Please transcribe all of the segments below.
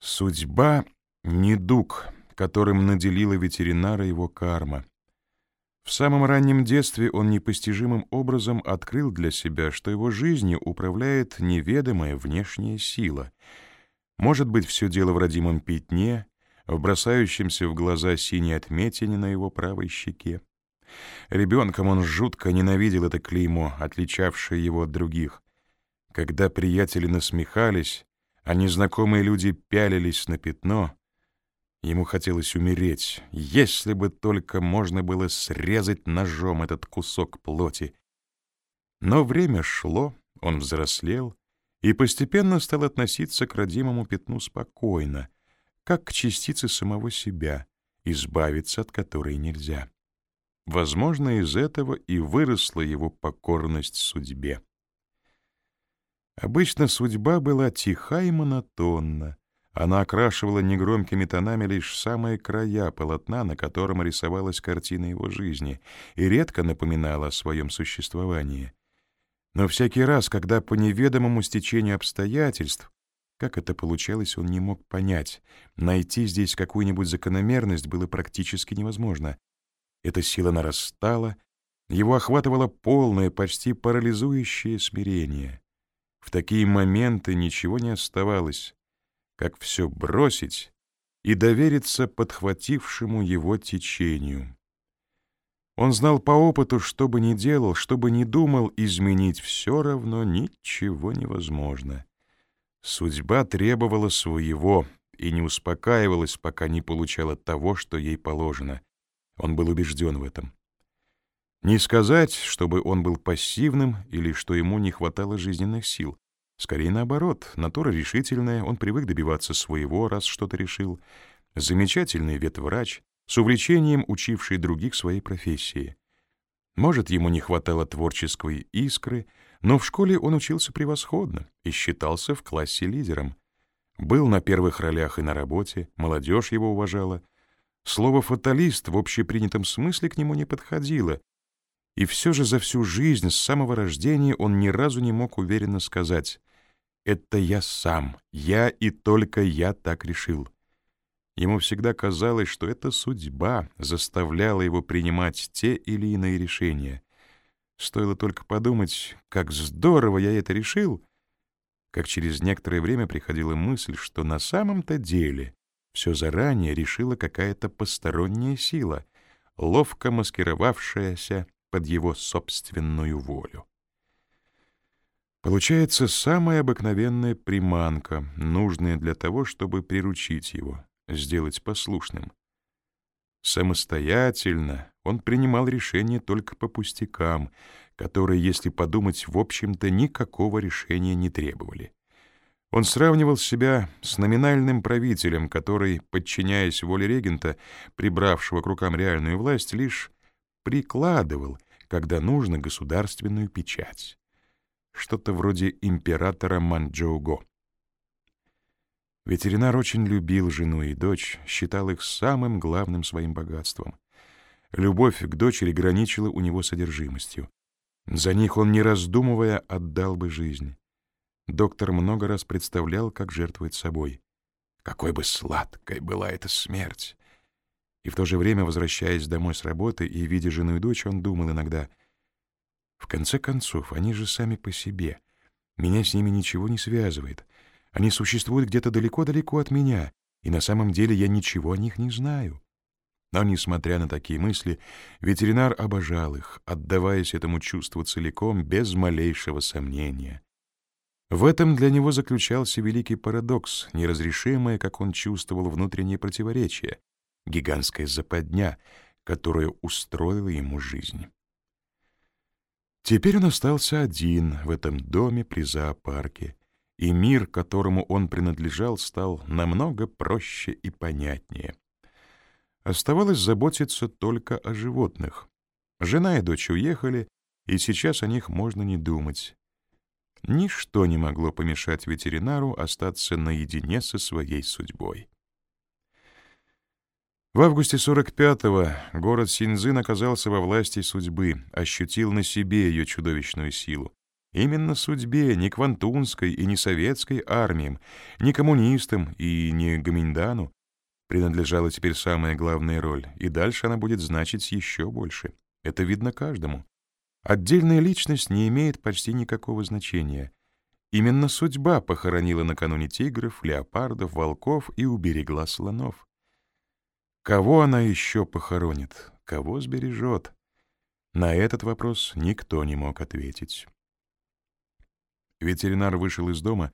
Судьба — недуг, которым наделила ветеринара его карма. В самом раннем детстве он непостижимым образом открыл для себя, что его жизнью управляет неведомая внешняя сила. Может быть, все дело в родимом пятне, в бросающемся в глаза синей отметине на его правой щеке. Ребенком он жутко ненавидел это клеймо, отличавшее его от других. Когда приятели насмехались, а незнакомые люди пялились на пятно, ему хотелось умереть, если бы только можно было срезать ножом этот кусок плоти. Но время шло, он взрослел и постепенно стал относиться к родимому пятну спокойно, как к частице самого себя, избавиться от которой нельзя. Возможно, из этого и выросла его покорность судьбе. Обычно судьба была тиха и монотонна. Она окрашивала негромкими тонами лишь самые края полотна, на котором рисовалась картина его жизни, и редко напоминала о своем существовании. Но всякий раз, когда по неведомому стечению обстоятельств, как это получалось, он не мог понять, найти здесь какую-нибудь закономерность было практически невозможно. Эта сила нарастала, его охватывало полное, почти парализующее смирение. В такие моменты ничего не оставалось, как все бросить и довериться подхватившему его течению. Он знал по опыту, что бы ни делал, что бы ни думал, изменить все равно ничего невозможно. Судьба требовала своего и не успокаивалась, пока не получала того, что ей положено. Он был убежден в этом. Не сказать, чтобы он был пассивным или что ему не хватало жизненных сил. Скорее наоборот, натура решительная, он привык добиваться своего, раз что-то решил. Замечательный ветврач, с увлечением учивший других своей профессии. Может, ему не хватало творческой искры, но в школе он учился превосходно и считался в классе лидером. Был на первых ролях и на работе, молодежь его уважала. Слово «фаталист» в общепринятом смысле к нему не подходило, и все же за всю жизнь, с самого рождения, он ни разу не мог уверенно сказать «Это я сам, я и только я так решил». Ему всегда казалось, что эта судьба заставляла его принимать те или иные решения. Стоило только подумать, как здорово я это решил, как через некоторое время приходила мысль, что на самом-то деле все заранее решила какая-то посторонняя сила, ловко маскировавшаяся под его собственную волю. Получается самая обыкновенная приманка, нужная для того, чтобы приручить его, сделать послушным. Самостоятельно он принимал решения только по пустякам, которые, если подумать, в общем-то никакого решения не требовали. Он сравнивал себя с номинальным правителем, который, подчиняясь воле регента, прибравшего к рукам реальную власть, лишь прикладывал, когда нужно, государственную печать. Что-то вроде императора Манчжоуго. Ветеринар очень любил жену и дочь, считал их самым главным своим богатством. Любовь к дочери граничила у него содержимостью. За них он, не раздумывая, отдал бы жизнь. Доктор много раз представлял, как жертвует собой. Какой бы сладкой была эта смерть! И в то же время, возвращаясь домой с работы и видя жену и дочь, он думал иногда, «В конце концов, они же сами по себе. Меня с ними ничего не связывает. Они существуют где-то далеко-далеко от меня, и на самом деле я ничего о них не знаю». Но, несмотря на такие мысли, ветеринар обожал их, отдаваясь этому чувству целиком, без малейшего сомнения. В этом для него заключался великий парадокс, неразрешимое, как он чувствовал, внутреннее противоречие гигантская западня, которая устроила ему жизнь. Теперь он остался один в этом доме при зоопарке, и мир, которому он принадлежал, стал намного проще и понятнее. Оставалось заботиться только о животных. Жена и дочь уехали, и сейчас о них можно не думать. Ничто не могло помешать ветеринару остаться наедине со своей судьбой. В августе 45-го город Синьцзин оказался во власти судьбы, ощутил на себе ее чудовищную силу. Именно судьбе, не Квантунской и не советской армиям, не коммунистам и не Гаминдану принадлежала теперь самая главная роль, и дальше она будет значить еще больше. Это видно каждому. Отдельная личность не имеет почти никакого значения. Именно судьба похоронила накануне тигров, леопардов, волков и уберегла слонов. Кого она еще похоронит, кого сбережет? На этот вопрос никто не мог ответить. Ветеринар вышел из дома,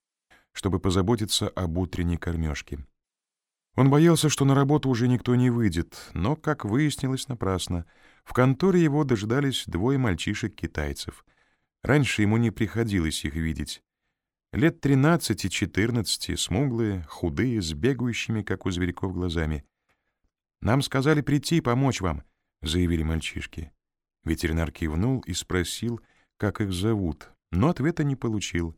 чтобы позаботиться об утренней кормежке. Он боялся, что на работу уже никто не выйдет, но, как выяснилось, напрасно. В конторе его дожидались двое мальчишек-китайцев. Раньше ему не приходилось их видеть. Лет тринадцати-четырнадцати, смуглые, худые, с бегающими, как у зверьков, глазами. «Нам сказали прийти помочь вам», — заявили мальчишки. Ветеринар кивнул и спросил, как их зовут, но ответа не получил.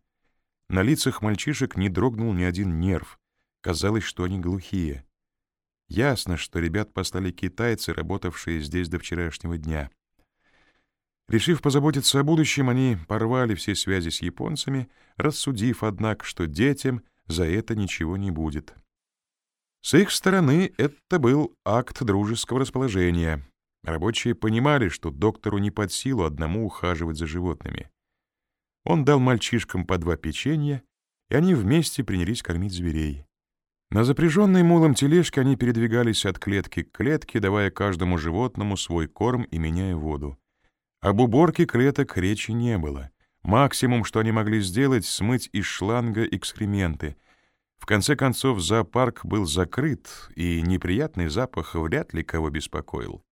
На лицах мальчишек не дрогнул ни один нерв. Казалось, что они глухие. Ясно, что ребят послали китайцы, работавшие здесь до вчерашнего дня. Решив позаботиться о будущем, они порвали все связи с японцами, рассудив, однако, что детям за это ничего не будет. С их стороны это был акт дружеского расположения. Рабочие понимали, что доктору не под силу одному ухаживать за животными. Он дал мальчишкам по два печенья, и они вместе принялись кормить зверей. На запряженной мулом тележке они передвигались от клетки к клетке, давая каждому животному свой корм и меняя воду. Об уборке клеток речи не было. Максимум, что они могли сделать, смыть из шланга экскременты. В конце концов, зоопарк был закрыт, и неприятный запах вряд ли кого беспокоил.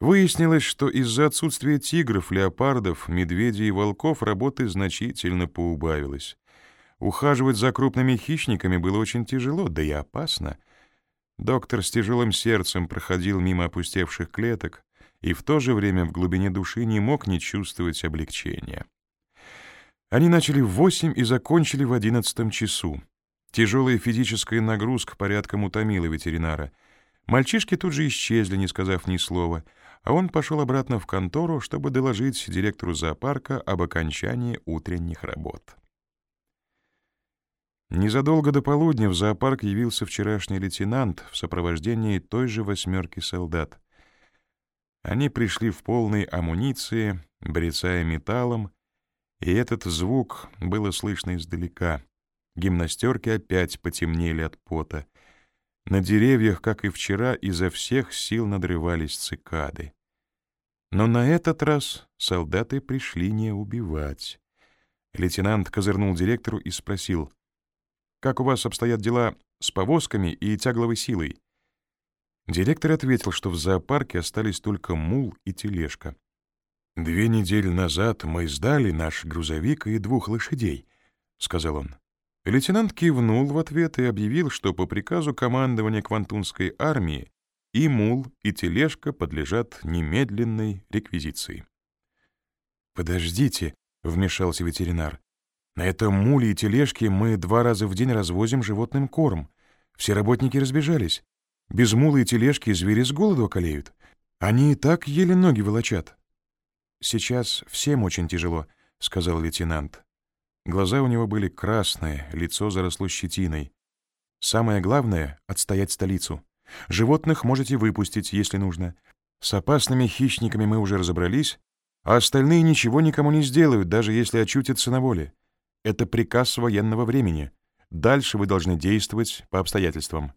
Выяснилось, что из-за отсутствия тигров, леопардов, медведей и волков работы значительно поубавилось. Ухаживать за крупными хищниками было очень тяжело, да и опасно. Доктор с тяжелым сердцем проходил мимо опустевших клеток и в то же время в глубине души не мог не чувствовать облегчения. Они начали в восемь и закончили в одиннадцатом часу. Тяжелая физическая нагрузка порядком утомила ветеринара. Мальчишки тут же исчезли, не сказав ни слова, а он пошел обратно в контору, чтобы доложить директору зоопарка об окончании утренних работ. Незадолго до полудня в зоопарк явился вчерашний лейтенант в сопровождении той же восьмерки солдат. Они пришли в полной амуниции, брецая металлом, и этот звук было слышно издалека. Гимнастерки опять потемнели от пота. На деревьях, как и вчера, изо всех сил надрывались цикады. Но на этот раз солдаты пришли не убивать. Лейтенант козырнул директору и спросил — как у вас обстоят дела с повозками и тягловой силой?» Директор ответил, что в зоопарке остались только мул и тележка. «Две недели назад мы сдали наш грузовик и двух лошадей», — сказал он. Лейтенант кивнул в ответ и объявил, что по приказу командования Квантунской армии и мул, и тележка подлежат немедленной реквизиции. «Подождите», — вмешался ветеринар. На этом муле и тележке мы два раза в день развозим животным корм. Все работники разбежались. Без мулы и тележки звери с голоду околеют. Они и так еле ноги волочат. «Сейчас всем очень тяжело», — сказал лейтенант. Глаза у него были красные, лицо заросло щетиной. «Самое главное — отстоять столицу. Животных можете выпустить, если нужно. С опасными хищниками мы уже разобрались, а остальные ничего никому не сделают, даже если очутятся на воле. Это приказ военного времени. Дальше вы должны действовать по обстоятельствам».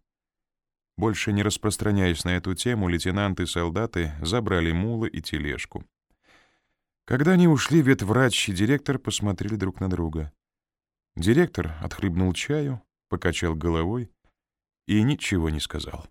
Больше не распространяясь на эту тему, лейтенанты и солдаты забрали мулы и тележку. Когда они ушли, ветврач и директор посмотрели друг на друга. Директор отхлебнул чаю, покачал головой и ничего не сказал.